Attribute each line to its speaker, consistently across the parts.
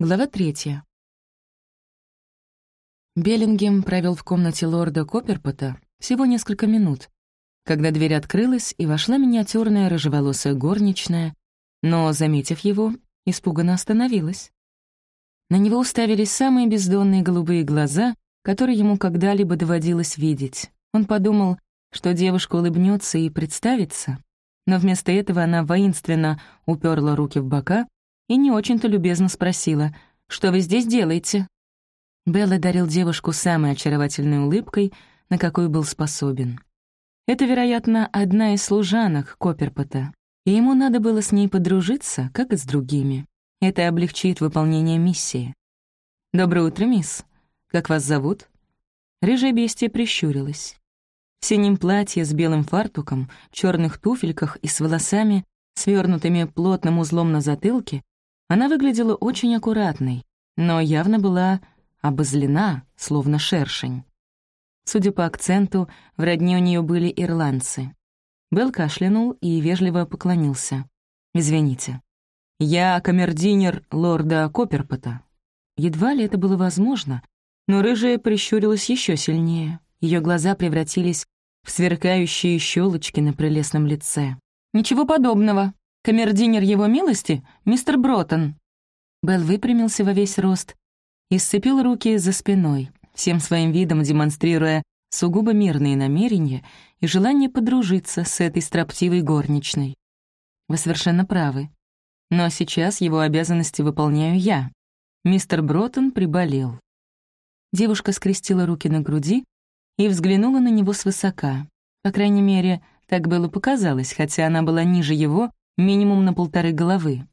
Speaker 1: Глава третья. Беллингем провел в комнате лорда Копперпота всего несколько минут, когда дверь открылась, и вошла миниатюрная рыжеволосая горничная, но, заметив его, испуганно остановилась. На него уставились самые бездонные голубые глаза, которые ему когда-либо доводилось видеть. Он подумал, что девушка улыбнется и представится, но вместо этого она воинственно уперла руки в бока и не очень-то любезно спросила, «Что вы здесь делаете?» Белла дарил девушку самой очаровательной улыбкой, на какой был способен. Это, вероятно, одна из служанок Копперпота, и ему надо было с ней подружиться, как и с другими. Это облегчит выполнение миссии. «Доброе утро, мисс. Как вас зовут?» Рыжая бестия прищурилась. В синем платье с белым фартуком, черных туфельках и с волосами, свернутыми плотным узлом на затылке, она выглядела очень аккуратной, но явно была обозлена, словно шершень. Судя по акценту, в родне у нее были ирландцы. Белл кашлянул и вежливо поклонился. «Извините. Я камердинер лорда Копперпота». Едва ли это было возможно, но рыжая прищурилась еще сильнее. Ее глаза превратились в сверкающие щелочки на прелестном лице. «Ничего подобного», Камердинер его милости — мистер Бротон». Белл выпрямился во весь рост и сцепил руки за спиной, всем своим видом демонстрируя сугубо мирные намерения и желание подружиться с этой строптивой горничной. Вы совершенно правы. Но сейчас его обязанности выполняю я. Мистер Бротон приболел. Девушка скрестила руки на груди и взглянула на него свысока. По крайней мере, так было показалось, хотя она была ниже его минимум на полторы головы.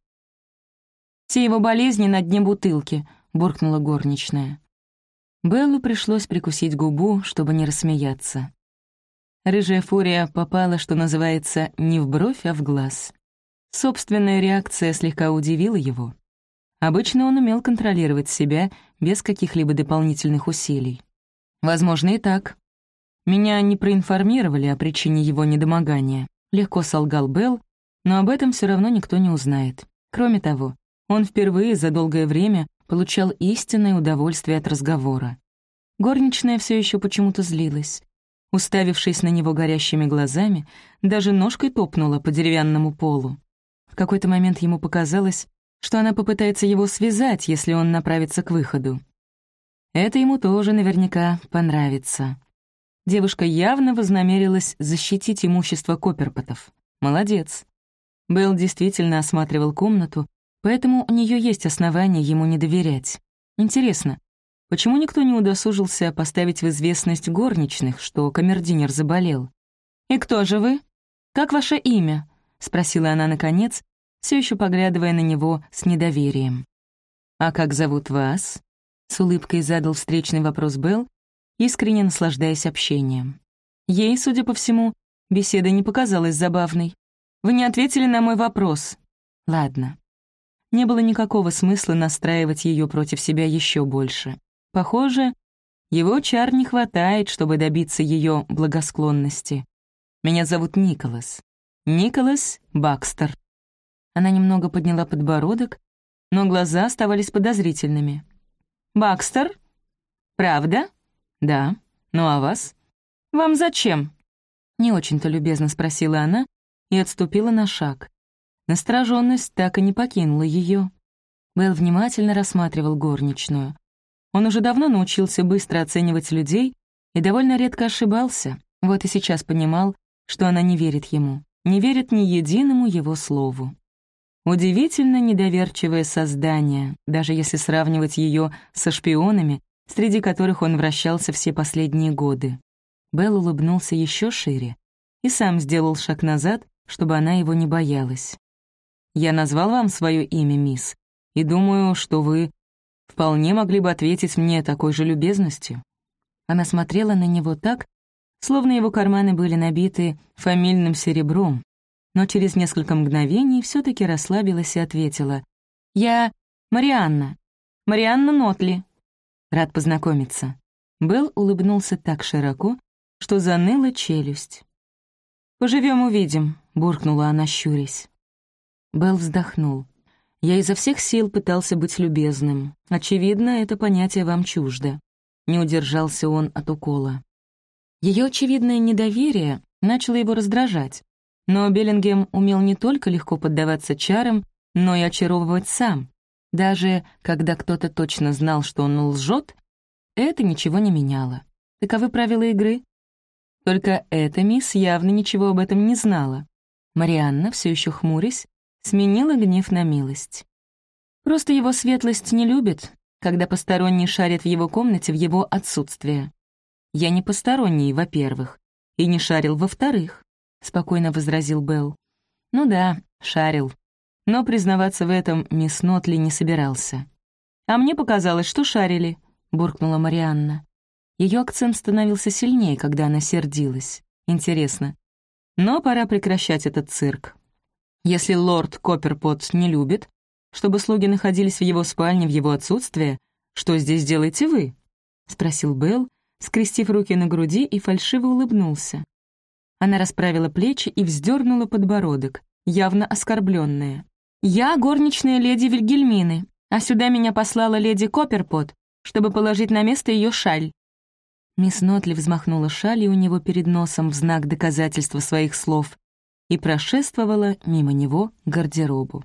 Speaker 1: «Все его болезни на дне бутылки», — буркнула горничная. Беллу пришлось прикусить губу, чтобы не рассмеяться. Рыжая фурия попала, что называется, не в бровь, а в глаз. Собственная реакция слегка удивила его. Обычно он умел контролировать себя без каких-либо дополнительных усилий. Возможно, и так. Меня не проинформировали о причине его недомогания. Легко солгал Белл, но об этом все равно никто не узнает. Кроме того, он впервые за долгое время получал истинное удовольствие от разговора. Горничная все еще почему-то злилась. Уставившись на него горящими глазами, даже ножкой топнула по деревянному полу. В какой-то момент ему показалось, что она попытается его связать, если он направится к выходу. Это ему тоже наверняка понравится. Девушка явно вознамерилась защитить имущество Копперпотов. Молодец. Белл действительно осматривал комнату, поэтому у нее есть основания ему не доверять. Интересно, почему никто не удосужился поставить в известность горничных, что камердинер заболел? «И кто же вы? Как ваше имя?» — спросила она наконец, все еще поглядывая на него с недоверием. «А как зовут вас?» — с улыбкой задал встречный вопрос Белл, искренне наслаждаясь общением. Ей, судя по всему, беседа не показалась забавной. Вы не ответили на мой вопрос. Ладно. Не было никакого смысла настраивать ее против себя еще больше. Похоже, его чар не хватает, чтобы добиться ее благосклонности. Меня зовут Николас. Николас Бакстер. Она немного подняла подбородок, но глаза оставались подозрительными. «Бакстер? Правда?» «Да. Ну а вас?» «Вам зачем?» Не очень-то любезно спросила она, и отступила на шаг. Настороженность так и не покинула ее. Белл внимательно рассматривал горничную. Он уже давно научился быстро оценивать людей и довольно редко ошибался, вот и сейчас понимал, что она не верит ему, не верит ни единому его слову. Удивительно недоверчивое создание, даже если сравнивать ее со шпионами, среди которых он вращался все последние годы. Белл улыбнулся еще шире и сам сделал шаг назад, чтобы она его не боялась. «Я назвал вам свое имя, мисс, и думаю, что вы вполне могли бы ответить мне такой же любезностью». Она смотрела на него так, словно его карманы были набиты фамильным серебром, но через несколько мгновений все таки расслабилась и ответила. «Я Марианна. Марианна Нотли. Рад познакомиться». Белл улыбнулся так широко, что заныла челюсть. «Поживем увидим», — буркнула она, щурясь. Белл вздохнул. Я изо всех сил пытался быть любезным. Очевидно, это понятие вам чуждо. Не удержался он от укола. Ее очевидное недоверие начало его раздражать. Но Беллингем умел не только легко поддаваться чарам, но и очаровывать сам. Даже когда кто-то точно знал, что он лжет, это ничего не меняло. Таковы правила игры. Только эта мисс явно ничего об этом не знала. Марианна, все еще хмурясь, сменила гнев на милость. Просто его светлость не любит, когда посторонний шарит в его комнате в его отсутствие. Я не посторонний, во-первых, и не шарил, во-вторых, — спокойно возразил Белл. Ну да, шарил. Но признаваться в этом мисс Нотли не собирался. «А мне показалось, что шарили», — буркнула Марианна. Ее акцент становился сильнее, когда она сердилась. Интересно. Но пора прекращать этот цирк. Если лорд Копперпот не любит, чтобы слуги находились в его спальне в его отсутствие, что здесь делаете вы?» — спросил Белл, скрестив руки на груди и фальшиво улыбнулся. Она расправила плечи и вздернула подбородок, явно оскорбленная. «Я горничная леди Вильгельмины, а сюда меня послала леди Копперпот, чтобы положить на место ее шаль. Мисс Нотли взмахнула шалью у него перед носом в знак доказательства своих слов и прошествовала мимо него гардеробу.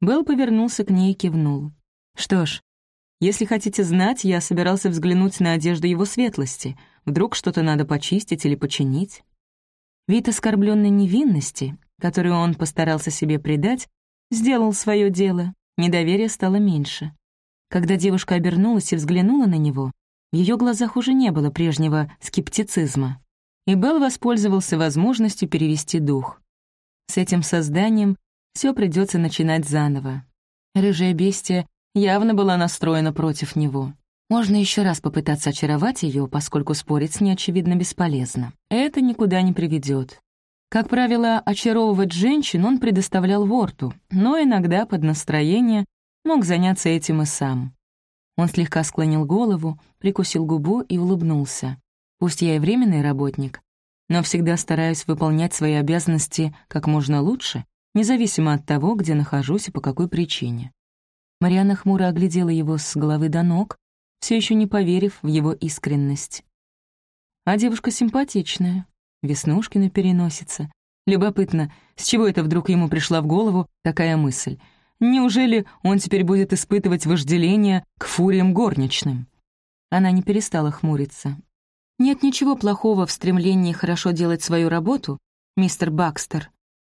Speaker 1: Белл повернулся к ней и кивнул. «Что ж, если хотите знать, я собирался взглянуть на одежду его светлости. Вдруг что-то надо почистить или починить?» Вид оскорбленной невинности, которую он постарался себе придать, сделал свое дело, недоверие стало меньше. Когда девушка обернулась и взглянула на него, в ее глазах уже не было прежнего скептицизма. И Белл воспользовался возможностью перевести дух. С этим созданием все придется начинать заново. Рыжая бестия явно была настроена против него. Можно еще раз попытаться очаровать ее, поскольку спорить с ней, очевидно, бесполезно. Это никуда не приведет. Как правило, очаровывать женщин он предоставлял Ворту, но иногда под настроение мог заняться этим и сам. Он слегка склонил голову, прикусил губу и улыбнулся. Пусть я и временный работник, но всегда стараюсь выполнять свои обязанности как можно лучше, независимо от того, где нахожусь и по какой причине. Марианна хмуро оглядела его с головы до ног, все еще не поверив в его искренность. А девушка симпатичная, веснушки на переносице. Любопытно, с чего это вдруг ему пришла в голову такая мысль — Неужели он теперь будет испытывать вожделение к фуриям горничным? Она не перестала хмуриться. Нет ничего плохого в стремлении хорошо делать свою работу, мистер Бакстер.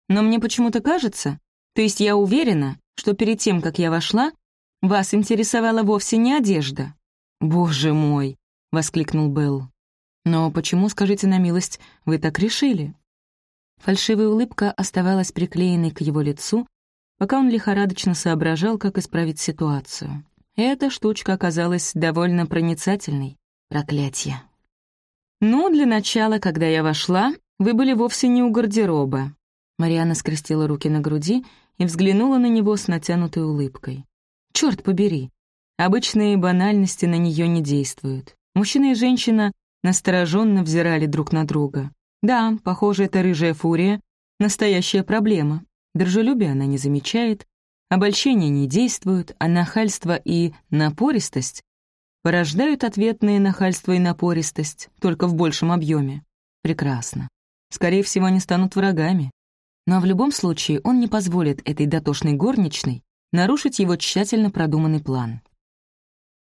Speaker 1: Но мне почему-то кажется, то есть я уверена, что перед тем, как я вошла, вас интересовала вовсе не одежда. «Боже мой!» — воскликнул Белл. «Но почему, скажите на милость, вы так решили?» Фальшивая улыбка оставалась приклеенной к его лицу, пока он лихорадочно соображал, как исправить ситуацию. Эта штучка оказалась довольно проницательной. Проклятье. «Ну, для начала, когда я вошла, вы были вовсе не у гардероба». Мариана скрестила руки на груди и взглянула на него с натянутой улыбкой. «Чёрт побери! Обычные банальности на нее не действуют. Мужчина и женщина настороженно взирали друг на друга. Да, похоже, эта рыжая фурия — настоящая проблема. Дружелюбие она не замечает, обольщение не действует, а нахальство и напористость порождают ответные нахальство и напористость, только в большем объеме. Прекрасно. Скорее всего, они станут врагами. Но в любом случае он не позволит этой дотошной горничной нарушить его тщательно продуманный план.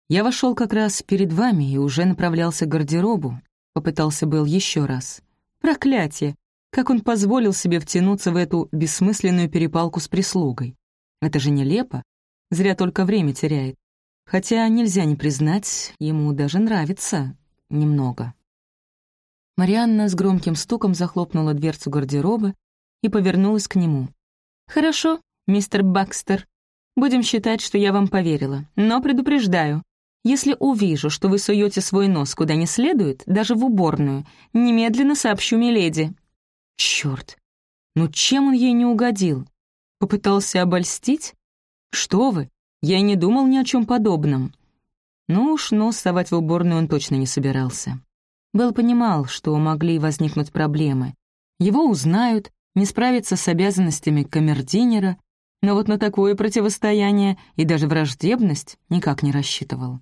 Speaker 1: «Я вошел как раз перед вами и уже направлялся к гардеробу», — попытался был еще раз. «Проклятие! Как он позволил себе втянуться в эту бессмысленную перепалку с прислугой? Это же нелепо. Зря только время теряет. Хотя нельзя не признать, ему даже нравится немного. Марианна с громким стуком захлопнула дверцу гардероба и повернулась к нему. «Хорошо, мистер Бакстер. Будем считать, что я вам поверила. Но предупреждаю, если увижу, что вы суете свой нос куда не следует, даже в уборную, немедленно сообщу миледи. Черт! Ну чем он ей не угодил? Попытался обольстить? Что вы? Я и не думал ни о чем подобном. Ну уж нос совать в уборную он точно не собирался. Белл понимал, что могли возникнуть проблемы. Его узнают, не справится с обязанностями камердинера, но вот на такое противостояние и даже враждебность никак не рассчитывал.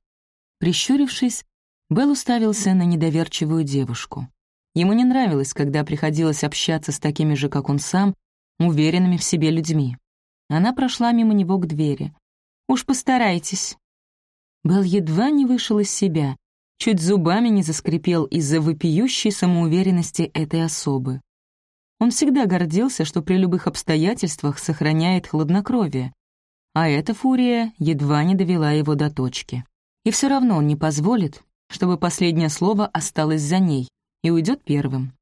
Speaker 1: Прищурившись, Белл уставился на недоверчивую девушку. Ему не нравилось, когда приходилось общаться с такими же, как он сам, уверенными в себе людьми. Она прошла мимо него к двери. «Уж постарайтесь». Белл едва не вышел из себя, чуть зубами не заскрипел из-за вопиющей самоуверенности этой особы. Он всегда гордился, что при любых обстоятельствах сохраняет хладнокровие, а эта фурия едва не довела его до точки. И все равно он не позволит, чтобы последнее слово осталось за ней, и уйдет первым.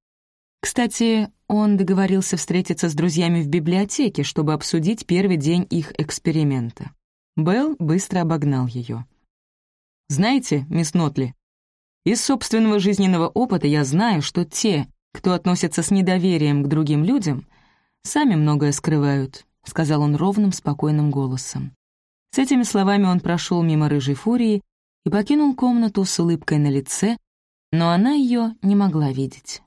Speaker 1: Кстати, он договорился встретиться с друзьями в библиотеке, чтобы обсудить первый день их эксперимента. Белл быстро обогнал ее. «Знаете, мисс Нотли, из собственного жизненного опыта я знаю, что те, кто относится с недоверием к другим людям, сами многое скрывают», — сказал он ровным, спокойным голосом. С этими словами он прошел мимо рыжей фурии и покинул комнату с улыбкой на лице, но она ее не могла видеть.